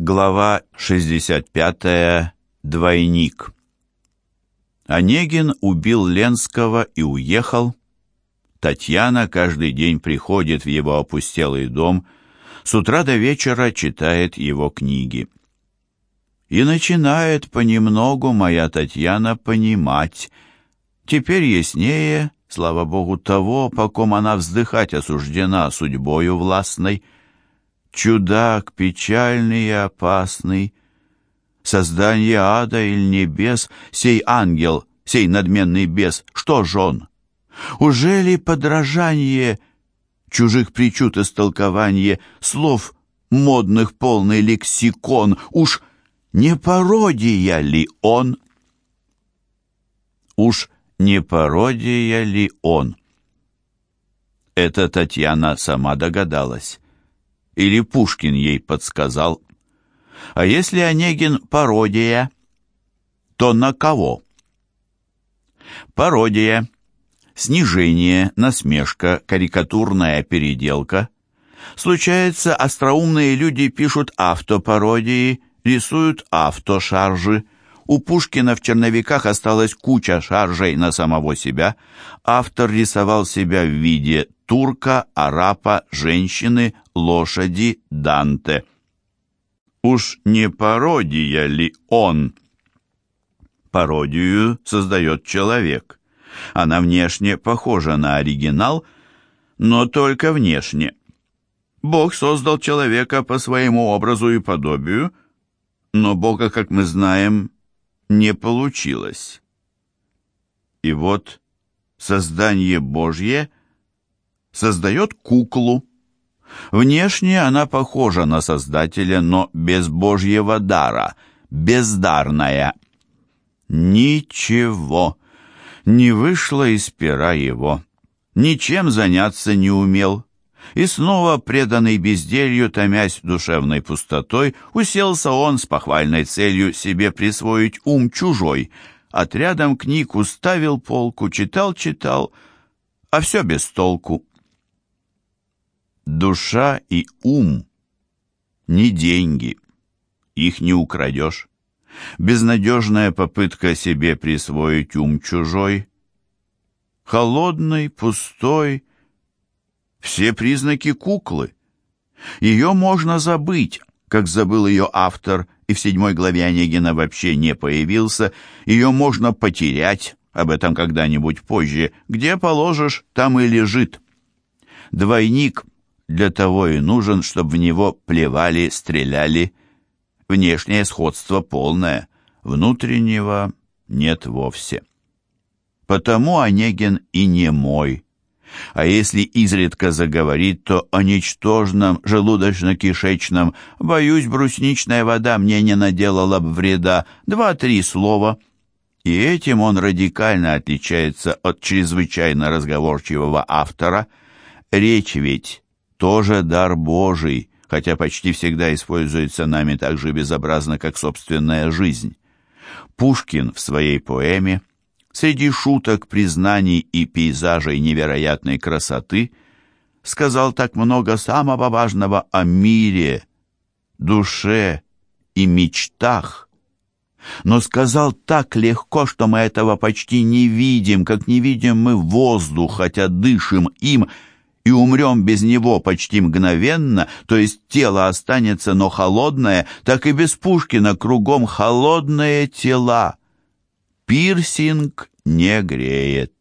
Глава 65. Двойник. Онегин убил Ленского и уехал. Татьяна каждый день приходит в его опустелый дом, с утра до вечера читает его книги. И начинает понемногу моя Татьяна понимать, теперь яснее, слава богу, того, по ком она вздыхать осуждена судьбою властной, чудак печальный и опасный, создание ада или небес, сей ангел, сей надменный бес, что ж он? Уже ли подражание чужих причуд истолкование слов модных полный лексикон, уж не пародия ли он? Уж не пародия ли он? Это Татьяна сама догадалась или Пушкин ей подсказал. А если Онегин пародия, то на кого? Пародия, снижение, насмешка, карикатурная переделка. Случается, остроумные люди пишут автопародии, рисуют автошаржи. У Пушкина в черновиках осталась куча шаржей на самого себя. Автор рисовал себя в виде турка, арапа, женщины, лошади, Данте. Уж не пародия ли он? Пародию создает человек. Она внешне похожа на оригинал, но только внешне. Бог создал человека по своему образу и подобию, но Бога, как мы знаем, не получилось. И вот создание Божье создает куклу. Внешне она похожа на Создателя, но без Божьего дара, бездарная. Ничего не вышло из пера его, ничем заняться не умел. И снова, преданный безделью, томясь душевной пустотой, уселся он с похвальной целью себе присвоить ум чужой. Отрядом книг уставил полку, читал-читал, а все без толку. Душа и ум не деньги, их не украдешь. Безнадежная попытка себе присвоить ум чужой, холодный, пустой, все признаки куклы. Ее можно забыть, как забыл ее автор, и в седьмой главе Онегина вообще не появился. Ее можно потерять, об этом когда-нибудь позже. Где положишь, там и лежит. Двойник для того и нужен, чтобы в него плевали, стреляли. Внешнее сходство полное, внутреннего нет вовсе. Потому Онегин и не мой. А если изредка заговорит, то о ничтожном желудочно-кишечном «боюсь, брусничная вода мне не наделала бы вреда» два-три слова. И этим он радикально отличается от чрезвычайно разговорчивого автора. Речь ведь тоже дар Божий, хотя почти всегда используется нами так же безобразно, как собственная жизнь. Пушкин в своей поэме среди шуток, признаний и пейзажей невероятной красоты сказал так много самого важного о мире, душе и мечтах, но сказал так легко, что мы этого почти не видим, как не видим мы воздух, хотя дышим им, и умрем без него почти мгновенно, то есть тело останется, но холодное, так и без Пушкина кругом холодные тела. Пирсинг не греет.